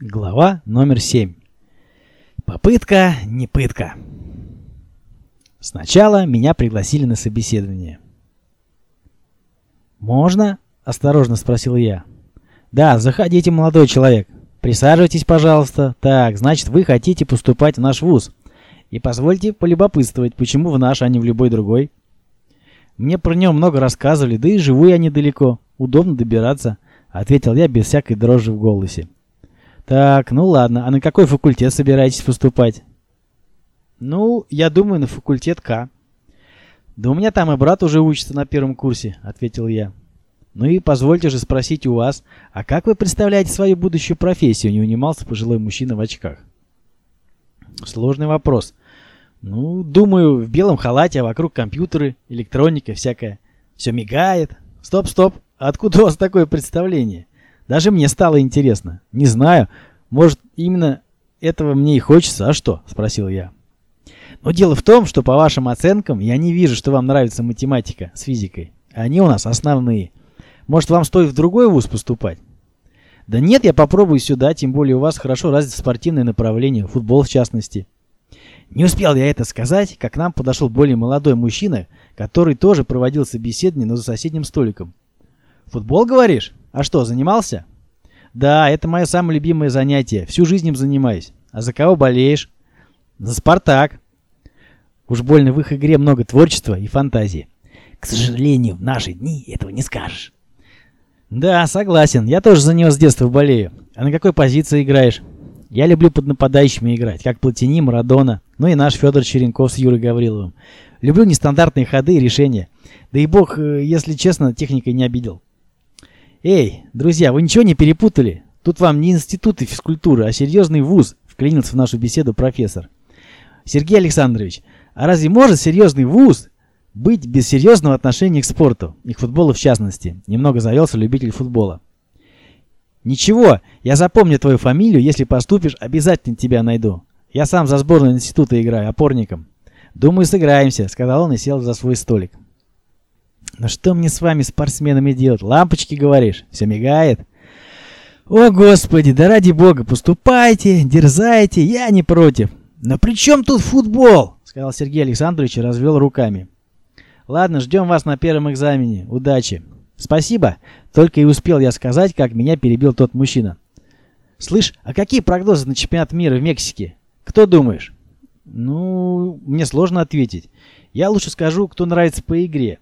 Глава номер 7. Попытка не пытка. Сначала меня пригласили на собеседование. «Можно?» – осторожно спросил я. «Да, заходите, молодой человек. Присаживайтесь, пожалуйста. Так, значит, вы хотите поступать в наш вуз. И позвольте полюбопытствовать, почему в наш, а не в любой другой. Мне про него много рассказывали, да и живу я недалеко. Удобно добираться», – ответил я без всякой дрожи в голосе. Так, ну ладно. А на какой факультет собираетесь поступать? Ну, я думаю, на факультет К. Да у меня там и брат уже учится на первом курсе, ответил я. Ну и позвольте же спросить у вас, а как вы представляете свою будущую профессию? Не унимался пожилой мужчина в очках. Сложный вопрос. Ну, думаю, в белом халате, а вокруг компьютеры, электроника всякая. Все мигает. Стоп, стоп. Откуда у вас такое представление? Даже мне стало интересно. Не знаю, может, именно этого мне и хочется, а что? Спросил я. Но дело в том, что по вашим оценкам я не вижу, что вам нравится математика с физикой. Они у нас основные. Может, вам стоит в другой вуз поступать? Да нет, я попробую сюда, тем более у вас хорошо развито спортивное направление, футбол в частности. Не успел я это сказать, как к нам подошел более молодой мужчина, который тоже проводил собеседование, но за соседним столиком. «Футбол, говоришь? А что, занимался?» «Да, это мое самое любимое занятие. Всю жизнь им занимаюсь. А за кого болеешь?» «За «Спартак». Уж больно в их игре много творчества и фантазии. К сожалению, в наши дни этого не скажешь. Да, согласен. Я тоже за него с детства болею. А на какой позиции играешь? Я люблю под нападающими играть, как Платини, Марадона, ну и наш Федор Черенков с Юрой Гавриловым. Люблю нестандартные ходы и решения. Да и бог, э, если честно, техникой не обидел. Эй, друзья, вы ничего не перепутали? Тут вам не институты физкультуры, а серьезный вуз, вклинился в нашу беседу профессор. Сергей Александрович, а разве может серьезный вуз быть без серьезного отношения к спорту, и к футболу в частности? Немного завелся любитель футбола. Ничего, я запомню твою фамилию, если поступишь, обязательно тебя найду. Я сам за сборную института играю, опорником. Думаю, сыграемся, сказал он и сел за свой столик. Но что мне с вами, спортсменами, делать? Лампочки, говоришь? Все мигает? О, Господи, да ради бога, поступайте, дерзайте, я не против. Но при чем тут футбол? Сказал Сергей Александрович и развел руками. Ладно, ждем вас на первом экзамене. Удачи. Спасибо. Только и успел я сказать, как меня перебил тот мужчина. Слышь, а какие прогнозы на чемпионат мира в Мексике? Кто думаешь? Ну, мне сложно ответить. Я лучше скажу, кто нравится по игре.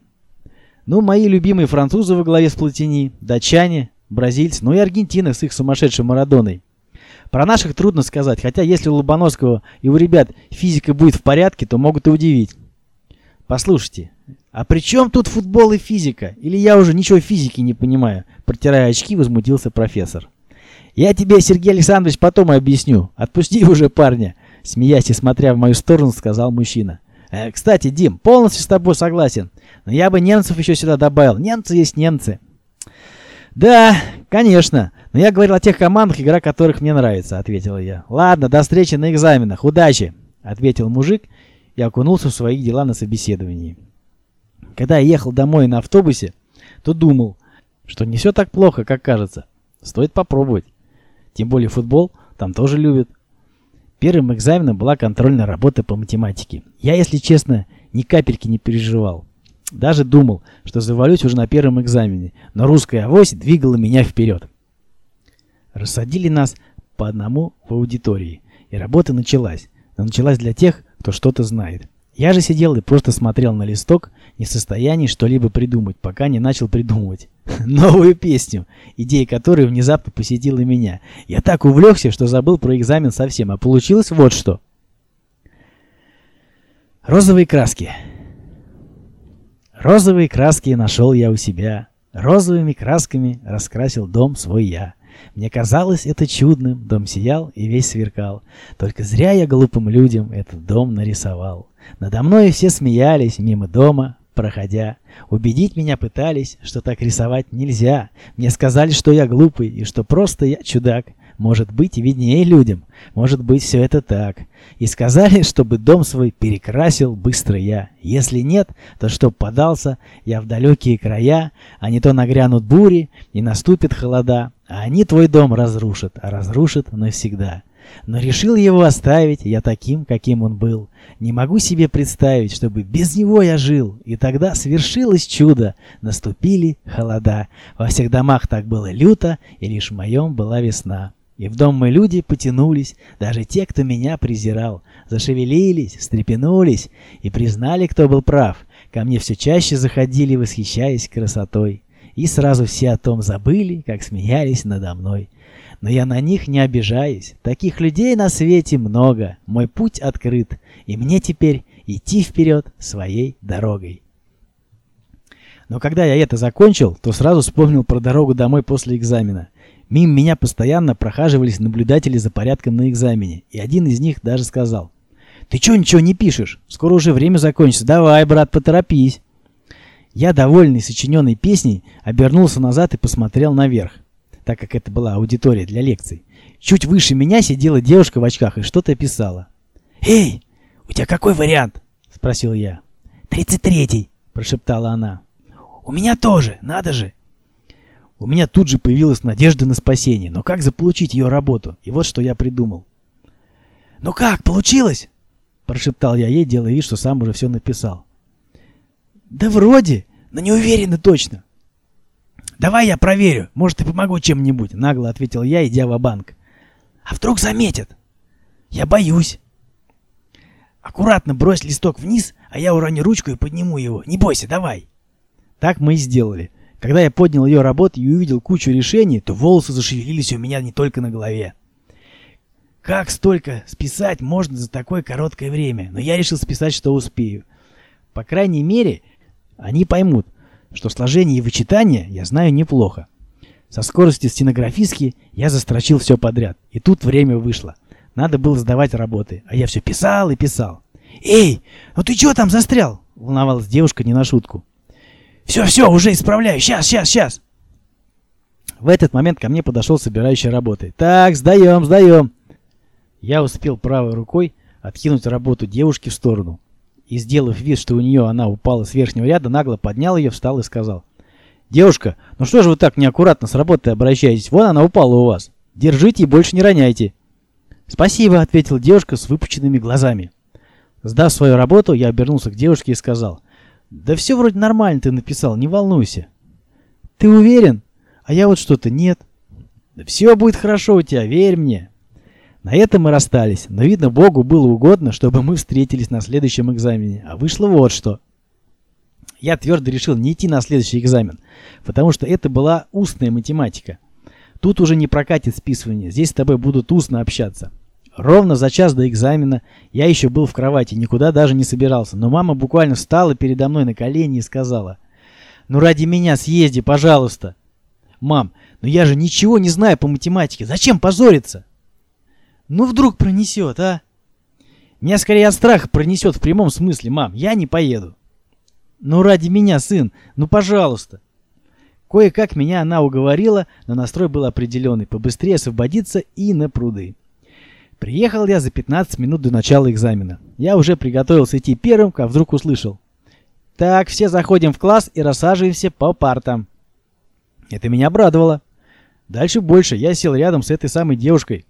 Ну, мои любимые французы во главе с Платини, датчане, бразильцы, ну и Аргентина с их сумасшедшим Марадоной. Про наших трудно сказать, хотя если у Лобановского и у ребят физика будет в порядке, то могут и удивить. Послушайте, а при чем тут футбол и физика? Или я уже ничего физики не понимаю? Протирая очки, возмутился профессор. Я тебе, Сергей Александрович, потом объясню. Отпусти уже парня. Смеясь и смотря в мою сторону, сказал мужчина. Э, кстати, Дим, полностью с тобой согласен. Но я бы немцев еще сюда добавил. Немцы есть немцы. Да, конечно. Но я говорил о тех командах, игра которых мне нравится, ответил я. Ладно, до встречи на экзаменах. Удачи, ответил мужик и окунулся в свои дела на собеседовании. Когда я ехал домой на автобусе, то думал, что не все так плохо, как кажется. Стоит попробовать. Тем более футбол там тоже любят. Первым экзаменом была контрольная работа по математике. Я, если честно, ни капельки не переживал. Даже думал, что завалюсь уже на первом экзамене, но русская авось двигала меня вперед. Рассадили нас по одному в аудитории, и работа началась. Но началась для тех, кто что-то знает. Я же сидел и просто смотрел на листок, не в состоянии что-либо придумать, пока не начал придумывать новую песню, идея которой внезапно посетила меня. Я так увлекся, что забыл про экзамен совсем, а получилось вот что. Розовые краски. Розовые краски нашел я у себя. Розовыми красками раскрасил дом свой я. Мне казалось это чудным, дом сиял и весь сверкал. Только зря я глупым людям этот дом нарисовал. Надо мной все смеялись мимо дома, проходя. Убедить меня пытались, что так рисовать нельзя. Мне сказали, что я глупый и что просто я чудак. Может быть, виднее людям. Может быть, все это так. И сказали, чтобы дом свой перекрасил быстро я. Если нет, то чтоб подался я в далекие края, а не то нагрянут бури и наступит холода. А они твой дом разрушат, а разрушат навсегда. Но решил его оставить я таким, каким он был. Не могу себе представить, чтобы без него я жил. И тогда свершилось чудо. Наступили холода. Во всех домах так было люто, и лишь в моем была весна. И в дом мы люди потянулись, даже те, кто меня презирал. Зашевелились, встрепенулись и признали, кто был прав. Ко мне все чаще заходили, восхищаясь красотой и сразу все о том забыли, как смеялись надо мной. Но я на них не обижаюсь. Таких людей на свете много. Мой путь открыт, и мне теперь идти вперед своей дорогой. Но когда я это закончил, то сразу вспомнил про дорогу домой после экзамена. Мимо меня постоянно прохаживались наблюдатели за порядком на экзамене, и один из них даже сказал, «Ты чё ничего не пишешь? Скоро уже время закончится. Давай, брат, поторопись». Я, довольный сочиненной песней, обернулся назад и посмотрел наверх, так как это была аудитория для лекций. Чуть выше меня сидела девушка в очках и что-то писала. «Эй, у тебя какой вариант?» — спросил я. «Тридцать третий», — прошептала она. «У меня тоже, надо же!» У меня тут же появилась надежда на спасение, но как заполучить ее работу? И вот что я придумал. «Ну как, получилось?» — прошептал я ей, делая вид, что сам уже все написал. Да вроде, но не уверены точно. Давай я проверю, может и помогу чем-нибудь, нагло ответил я, идя в банк А вдруг заметят? Я боюсь. Аккуратно брось листок вниз, а я уроню ручку и подниму его. Не бойся, давай. Так мы и сделали. Когда я поднял ее работу и увидел кучу решений, то волосы зашевелились у меня не только на голове. Как столько списать можно за такое короткое время? Но я решил списать, что успею. По крайней мере, они поймут, что сложение и вычитание я знаю неплохо. Со скоростью стенографистки я застрочил все подряд, и тут время вышло. Надо было сдавать работы, а я все писал и писал. «Эй, ну ты чего там застрял?» — волновалась девушка не на шутку. «Все-все, уже исправляю, сейчас, сейчас, сейчас!» В этот момент ко мне подошел собирающий работы. «Так, сдаем, сдаем!» Я успел правой рукой откинуть работу девушки в сторону и, сделав вид, что у нее она упала с верхнего ряда, нагло поднял ее, встал и сказал. «Девушка, ну что же вы так неаккуратно с работой обращаетесь? Вон она упала у вас. Держите и больше не роняйте». «Спасибо», — ответила девушка с выпученными глазами. Сдав свою работу, я обернулся к девушке и сказал. «Да все вроде нормально ты написал, не волнуйся». «Ты уверен? А я вот что-то нет». «Да все будет хорошо у тебя, верь мне». На этом мы расстались, но видно Богу было угодно, чтобы мы встретились на следующем экзамене, а вышло вот что. Я твердо решил не идти на следующий экзамен, потому что это была устная математика. Тут уже не прокатит списывание, здесь с тобой будут устно общаться. Ровно за час до экзамена я еще был в кровати, никуда даже не собирался, но мама буквально встала передо мной на колени и сказала, «Ну ради меня съезди, пожалуйста». «Мам, но я же ничего не знаю по математике, зачем позориться?» Ну вдруг пронесет, а? Меня скорее от страха пронесет в прямом смысле, мам. Я не поеду. Ну ради меня, сын, ну пожалуйста. Кое-как меня она уговорила, но настрой был определенный. Побыстрее освободиться и на пруды. Приехал я за 15 минут до начала экзамена. Я уже приготовился идти первым, как вдруг услышал. Так, все заходим в класс и рассаживаемся по партам. Это меня обрадовало. Дальше больше. Я сел рядом с этой самой девушкой,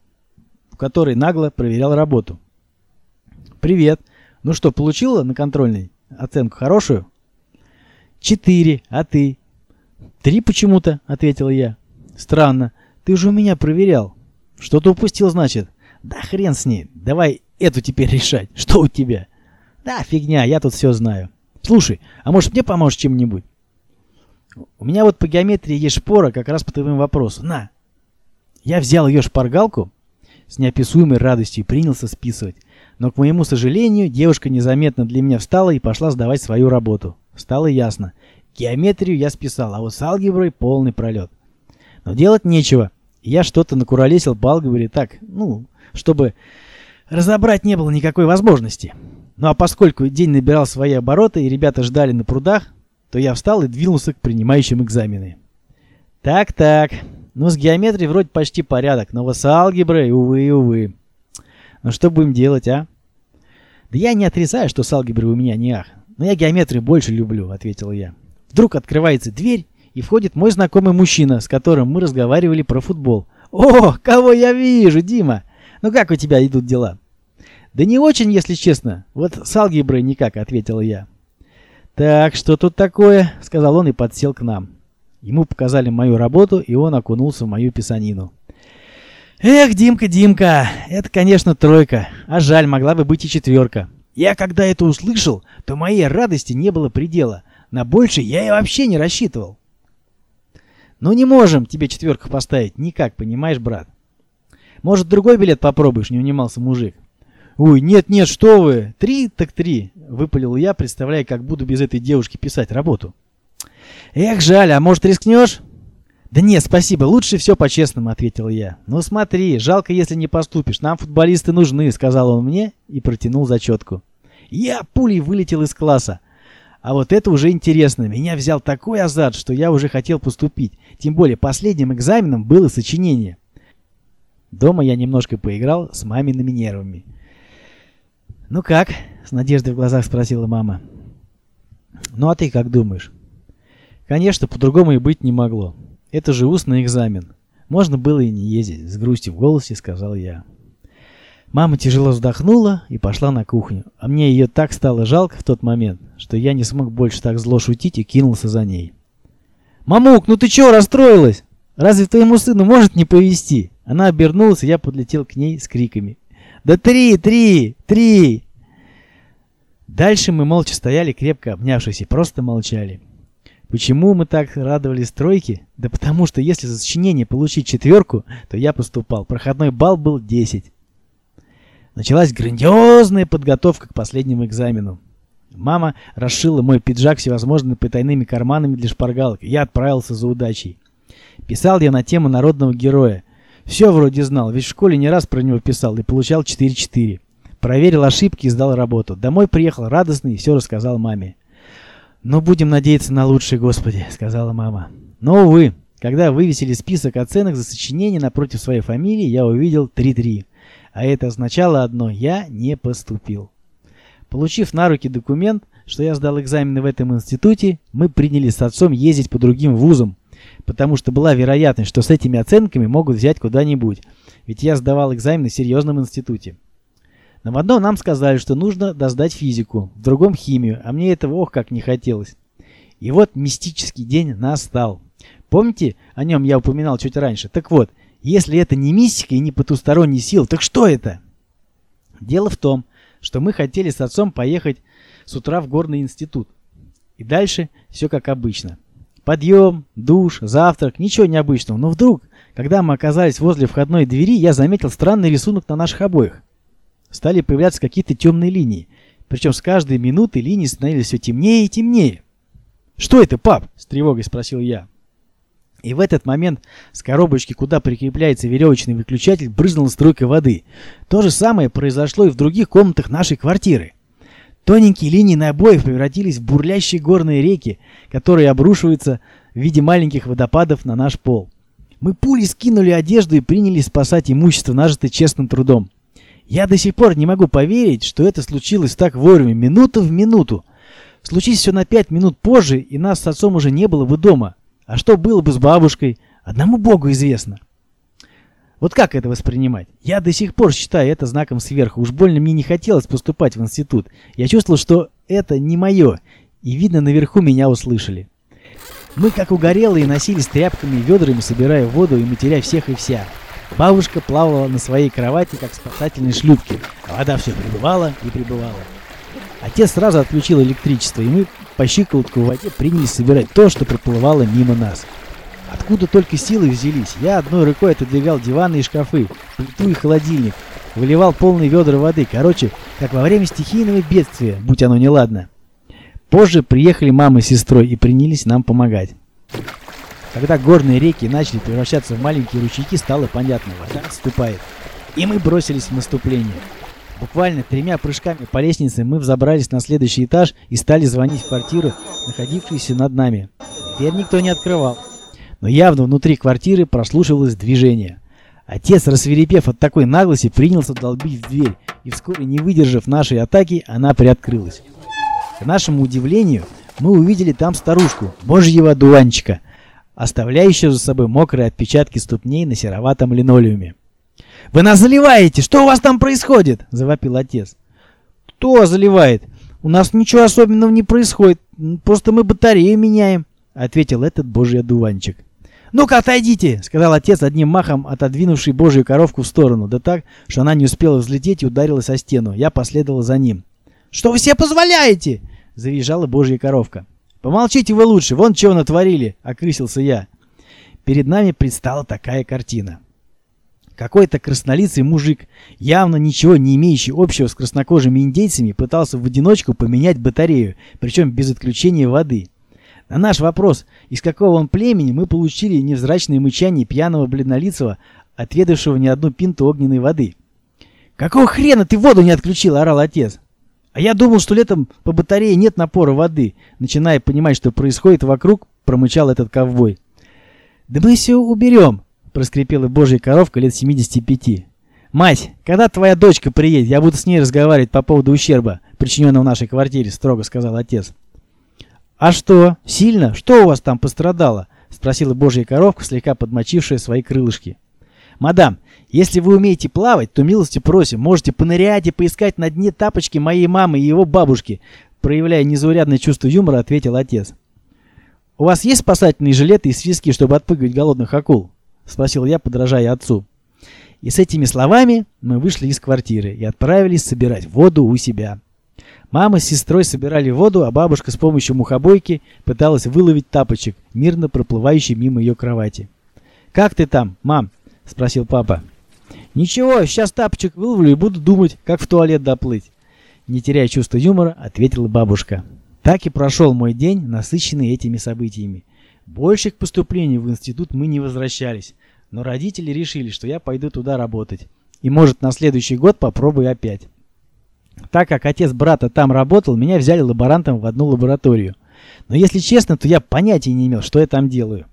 в которой нагло проверял работу. «Привет. Ну что, получила на контрольной оценку хорошую?» «Четыре. А ты?» «Три почему-то», — ответил я. «Странно. Ты же у меня проверял. Что-то упустил, значит?» «Да хрен с ней. Давай эту теперь решать. Что у тебя?» «Да, фигня. Я тут все знаю. Слушай, а может мне поможешь чем-нибудь?» «У меня вот по геометрии есть шпора как раз по твоему вопросу. На!» Я взял ее шпаргалку с неописуемой радостью принялся списывать. Но, к моему сожалению, девушка незаметно для меня встала и пошла сдавать свою работу. Стало ясно. Геометрию я списал, а вот с алгеброй полный пролет. Но делать нечего. Я что-то накуролесил по алгебре так, ну, чтобы разобрать не было никакой возможности. Ну а поскольку день набирал свои обороты и ребята ждали на прудах, то я встал и двинулся к принимающим экзамены. Так-так, ну, с геометрией вроде почти порядок, но вот с алгеброй, увы, увы. Ну, что будем делать, а? Да я не отрицаю, что с алгеброй у меня не ах. Но я геометрию больше люблю, ответил я. Вдруг открывается дверь, и входит мой знакомый мужчина, с которым мы разговаривали про футбол. «О, кого я вижу, Дима! Ну как у тебя идут дела?» «Да не очень, если честно. Вот с алгеброй никак», — ответила я. «Так, что тут такое?» — сказал он и подсел к нам. Ему показали мою работу, и он окунулся в мою писанину. «Эх, Димка, Димка, это, конечно, тройка, а жаль, могла бы быть и четверка. Я когда это услышал, то моей радости не было предела. На больше я и вообще не рассчитывал». «Ну не можем тебе четверку поставить, никак, понимаешь, брат?» «Может, другой билет попробуешь?» — не унимался мужик. «Ой, нет-нет, что вы! Три так три!» — выпалил я, представляя, как буду без этой девушки писать работу. «Эх, жаль, а может рискнешь?» «Да нет, спасибо, лучше все по-честному», — ответил я. «Ну смотри, жалко, если не поступишь, нам футболисты нужны», — сказал он мне и протянул зачетку. Я пулей вылетел из класса. А вот это уже интересно. Меня взял такой азарт, что я уже хотел поступить. Тем более последним экзаменом было сочинение. Дома я немножко поиграл с мамиными нервами. «Ну как?» — с надеждой в глазах спросила мама. «Ну а ты как думаешь?» «Конечно, по-другому и быть не могло. Это же устный экзамен. Можно было и не ездить», — с грустью в голосе сказал я. Мама тяжело вздохнула и пошла на кухню. А мне ее так стало жалко в тот момент, что я не смог больше так зло шутить и кинулся за ней. «Мамук, ну ты чё расстроилась? Разве твоему сыну может не повезти?» Она обернулась, и я подлетел к ней с криками. Да три, три, три!» Дальше мы молча стояли, крепко обнявшись, и просто молчали. Почему мы так радовались тройке? Да потому что если за сочинение получить четверку, то я поступал. Проходной балл был 10. Началась грандиозная подготовка к последнему экзамену. Мама расшила мой пиджак всевозможными потайными карманами для шпаргалок, я отправился за удачей. Писал я на тему народного героя, все вроде знал, ведь в школе не раз про него писал и получал 4-4. Проверил ошибки и сдал работу. Домой приехал радостный и все рассказал маме. «Ну, будем надеяться на лучшее, Господи», — сказала мама. Но, увы, когда вывесили список оценок за сочинение напротив своей фамилии, я увидел 3-3. А это означало одно — я не поступил. Получив на руки документ, что я сдал экзамены в этом институте, мы принялись с отцом ездить по другим вузам, потому что была вероятность, что с этими оценками могут взять куда-нибудь, ведь я сдавал экзамены в серьезном институте. В одном нам сказали, что нужно доздать физику, в другом химию, а мне этого ох как не хотелось. И вот мистический день настал. Помните, о нем я упоминал чуть раньше? Так вот, если это не мистика и не потусторонний сил, так что это? Дело в том, что мы хотели с отцом поехать с утра в горный институт. И дальше все как обычно. Подъем, душ, завтрак, ничего необычного. Но вдруг, когда мы оказались возле входной двери, я заметил странный рисунок на наших обоих. Стали появляться какие-то темные линии. Причем с каждой минуты линии становились все темнее и темнее. «Что это, пап?» – с тревогой спросил я. И в этот момент с коробочки, куда прикрепляется веревочный выключатель, брызнула струйка воды. То же самое произошло и в других комнатах нашей квартиры. Тоненькие линии на обоих превратились в бурлящие горные реки, которые обрушиваются в виде маленьких водопадов на наш пол. Мы пулей скинули одежду и принялись спасать имущество, нажитое честным трудом. Я до сих пор не могу поверить, что это случилось так вовремя, минута в минуту. Случись все на пять минут позже, и нас с отцом уже не было бы дома. А что было бы с бабушкой, одному богу известно. Вот как это воспринимать? Я до сих пор считаю это знаком сверху. Уж больно мне не хотелось поступать в институт. Я чувствовал, что это не мое. И видно, наверху меня услышали. Мы, как угорелые, носились тряпками и ведрами, собирая воду и матеря всех и вся. Бабушка плавала на своей кровати, как спасательной шлюпке. Вода все прибывала и прибывала. Отец сразу отключил электричество, и мы по щиколотку в воде принялись собирать то, что проплывало мимо нас. Откуда только силы взялись? Я одной рукой отодвигал диваны и шкафы, плиту и холодильник, выливал полные ведра воды. Короче, как во время стихийного бедствия, будь оно неладно. Позже приехали мама с сестрой и принялись нам помогать. Когда горные реки начали превращаться в маленькие ручейки, стало понятно, вода отступает. И мы бросились в наступление. Буквально тремя прыжками по лестнице мы взобрались на следующий этаж и стали звонить в квартиру, находившуюся над нами. Дверь никто не открывал но явно внутри квартиры прослушивалось движение. Отец, рассверепев от такой наглости, принялся долбить в дверь, и вскоре, не выдержав нашей атаки, она приоткрылась. К нашему удивлению, мы увидели там старушку, божьего дуванчика. Оставляющего за собой мокрые отпечатки ступней на сероватом линолеуме. «Вы нас заливаете! Что у вас там происходит?» – завопил отец. «Кто заливает? У нас ничего особенного не происходит, просто мы батарею меняем», – ответил этот божий одуванчик. «Ну-ка, отойдите!» — сказал отец, одним махом отодвинувший божью коровку в сторону, да так, что она не успела взлететь и ударилась о стену. Я последовал за ним. «Что вы себе позволяете?» — завизжала божья коровка. «Помолчите вы лучше, вон чего натворили!» — окрысился я. Перед нами предстала такая картина. Какой-то краснолицый мужик, явно ничего не имеющий общего с краснокожими индейцами, пытался в одиночку поменять батарею, причем без отключения воды. На наш вопрос, из какого он племени, мы получили невзрачное мычание пьяного бледнолицего, отведавшего не одну пинту огненной воды. «Какого хрена ты воду не отключил?» – орал отец. «А я думал, что летом по батарее нет напора воды», начиная понимать, что происходит вокруг, промычал этот ковбой. «Да мы все уберем», – проскрипела божья коровка лет 75. «Мать, когда твоя дочка приедет, я буду с ней разговаривать по поводу ущерба, причиненного в нашей квартире», – строго сказал отец. «А что, сильно? Что у вас там пострадало?» — спросила божья коровка, слегка подмочившая свои крылышки. «Мадам, если вы умеете плавать, то милости просим, можете понырять и поискать на дне тапочки моей мамы и его бабушки», проявляя незаурядное чувство юмора, ответил отец. «У вас есть спасательные жилеты и свиски, чтобы отпугивать голодных акул?» — спросил я, подражая отцу. И с этими словами мы вышли из квартиры и отправились собирать воду у себя. Мама с сестрой собирали воду, а бабушка с помощью мухобойки пыталась выловить тапочек, мирно проплывающий мимо ее кровати. «Как ты там, мам?» — спросил папа. «Ничего, сейчас тапочек выловлю и буду думать, как в туалет доплыть». Не теряя чувства юмора, ответила бабушка. Так и прошел мой день, насыщенный этими событиями. Больше к поступлению в институт мы не возвращались, но родители решили, что я пойду туда работать. И может на следующий год попробую опять. Так как отец брата там работал, меня взяли лаборантом в одну лабораторию. Но если честно, то я понятия не имел, что я там делаю.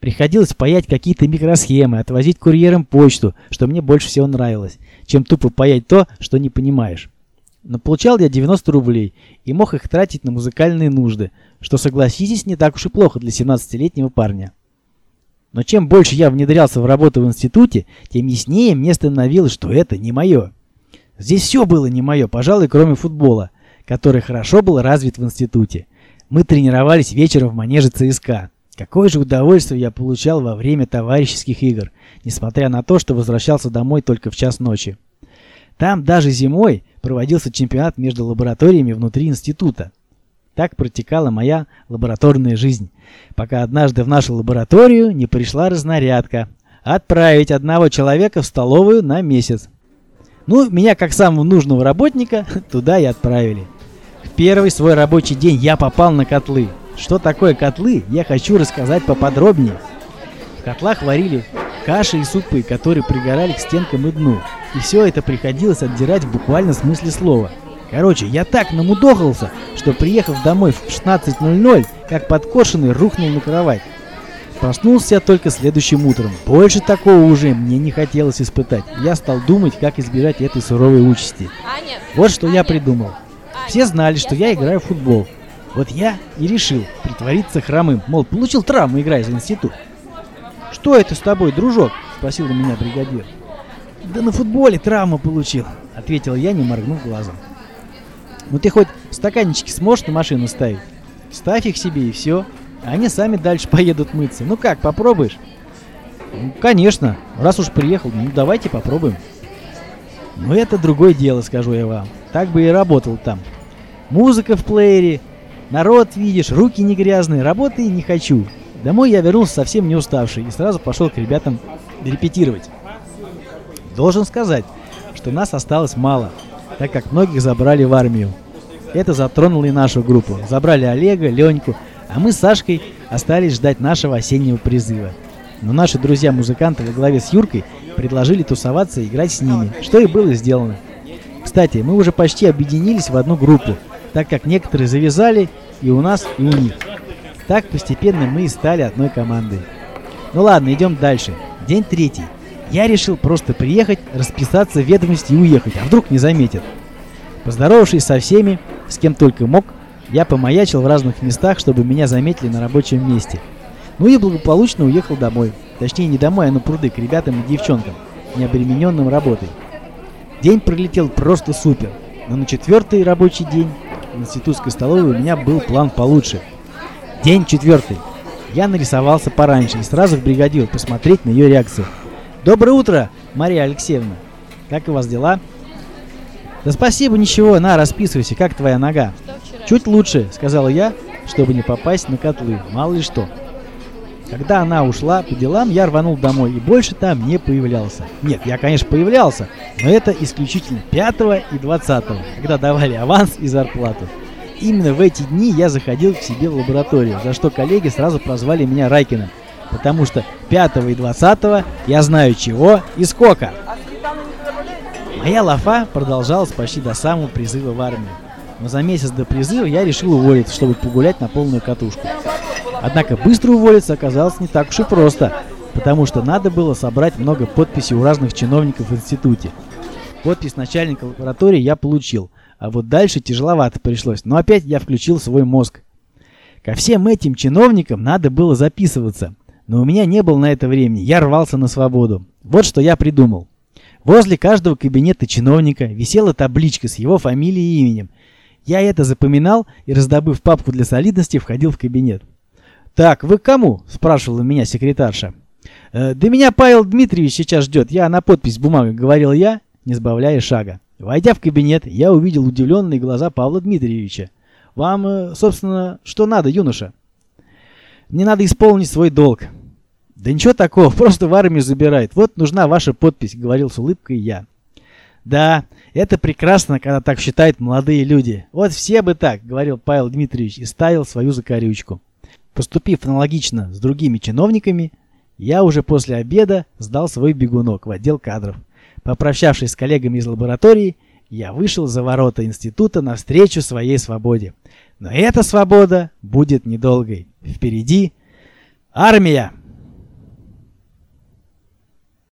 Приходилось паять какие-то микросхемы, отвозить курьером почту, что мне больше всего нравилось, чем тупо паять то, что не понимаешь. Но получал я 90 рублей и мог их тратить на музыкальные нужды, что, согласитесь, не так уж и плохо для 17-летнего парня. Но чем больше я внедрялся в работу в институте, тем яснее мне становилось, что это не мое. Здесь все было не мое, пожалуй, кроме футбола, который хорошо был развит в институте. Мы тренировались вечером в манеже ЦСКА. Какое же удовольствие я получал во время товарищеских игр, несмотря на то, что возвращался домой только в час ночи. Там даже зимой проводился чемпионат между лабораториями внутри института. Так протекала моя лабораторная жизнь, пока однажды в нашу лабораторию не пришла разнарядка отправить одного человека в столовую на месяц. Ну, меня как самого нужного работника туда и отправили. В первый свой рабочий день я попал на котлы. Что такое котлы, я хочу рассказать поподробнее. В котлах варили каши и супы, которые пригорали к стенкам и дну. И все это приходилось отдирать в буквальном смысле слова. Короче, я так намудохался, что приехав домой в 16.00, как подкошенный, рухнул на кровать. Проснулся я только следующим утром. Больше такого уже мне не хотелось испытать. Я стал думать, как избежать этой суровой участи. Вот что я придумал. Все знали, что я играю в футбол. Вот я и решил притвориться хромым. Мол, получил травму, играя за институт. «Что это с тобой, дружок?» – спросил у меня бригадир. «Да на футболе травму получил», – ответил я, не моргнув глазом. «Ну ты хоть стаканчики сможешь на машину ставить? Ставь их себе и все», они сами дальше поедут мыться. Ну как, попробуешь? Ну, конечно. Раз уж приехал, ну давайте попробуем. Но это другое дело, скажу я вам. Так бы и работал там. Музыка в плеере, народ видишь, руки не грязные, работы не хочу. Домой я вернулся совсем не уставший и сразу пошел к ребятам репетировать. Должен сказать, что нас осталось мало, так как многих забрали в армию. Это затронуло и нашу группу. Забрали Олега, Леньку, а мы с Сашкой остались ждать нашего осеннего призыва. Но наши друзья-музыканты во главе с Юркой предложили тусоваться и играть с ними, что и было сделано. Кстати, мы уже почти объединились в одну группу, так как некоторые завязали и у нас, и у них. Так постепенно мы и стали одной командой. Ну ладно, идем дальше. День третий. Я решил просто приехать, расписаться в ведомости и уехать, а вдруг не заметят. Поздоровавшись со всеми, с кем только мог, я помаячил в разных местах, чтобы меня заметили на рабочем месте. Ну и благополучно уехал домой. Точнее, не домой, а на пруды, к ребятам и девчонкам, не обремененным работой. День пролетел просто супер. Но на четвертый рабочий день институтской столовой у меня был план получше. День четвертый. Я нарисовался пораньше и сразу в бригадир посмотреть на ее реакцию. «Доброе утро, Мария Алексеевна! Как у вас дела?» «Да спасибо, ничего, на, расписывайся, как твоя нога?» «Чуть лучше», — сказала я, чтобы не попасть на котлы, мало ли что. Когда она ушла по делам, я рванул домой и больше там не появлялся. Нет, я, конечно, появлялся, но это исключительно 5 и 20, когда давали аванс и зарплату. Именно в эти дни я заходил к себе в лабораторию, за что коллеги сразу прозвали меня Райкиным, потому что 5 и 20 я знаю чего и сколько. Моя лафа продолжалась почти до самого призыва в армию. Но за месяц до призыва я решил уволиться, чтобы погулять на полную катушку. Однако быстро уволиться оказалось не так уж и просто, потому что надо было собрать много подписей у разных чиновников в институте. Подпись начальника лаборатории я получил, а вот дальше тяжеловато пришлось, но опять я включил свой мозг. Ко всем этим чиновникам надо было записываться, но у меня не было на это времени, я рвался на свободу. Вот что я придумал. Возле каждого кабинета чиновника висела табличка с его фамилией и именем. Я это запоминал и, раздобыв папку для солидности, входил в кабинет. «Так, вы к кому?» – спрашивала меня секретарша. «Э, «Да меня Павел Дмитриевич сейчас ждет, я на подпись бумага», – говорил я, не сбавляя шага. Войдя в кабинет, я увидел удивленные глаза Павла Дмитриевича. «Вам, э, собственно, что надо, юноша?» «Мне надо исполнить свой долг». «Да ничего такого, просто в армию забирает. Вот нужна ваша подпись», — говорил с улыбкой я. «Да, это прекрасно, когда так считают молодые люди. Вот все бы так», — говорил Павел Дмитриевич и ставил свою закорючку. Поступив аналогично с другими чиновниками, я уже после обеда сдал свой бегунок в отдел кадров. Попрощавшись с коллегами из лаборатории, я вышел за ворота института навстречу своей свободе. Но эта свобода будет недолгой. Впереди армия!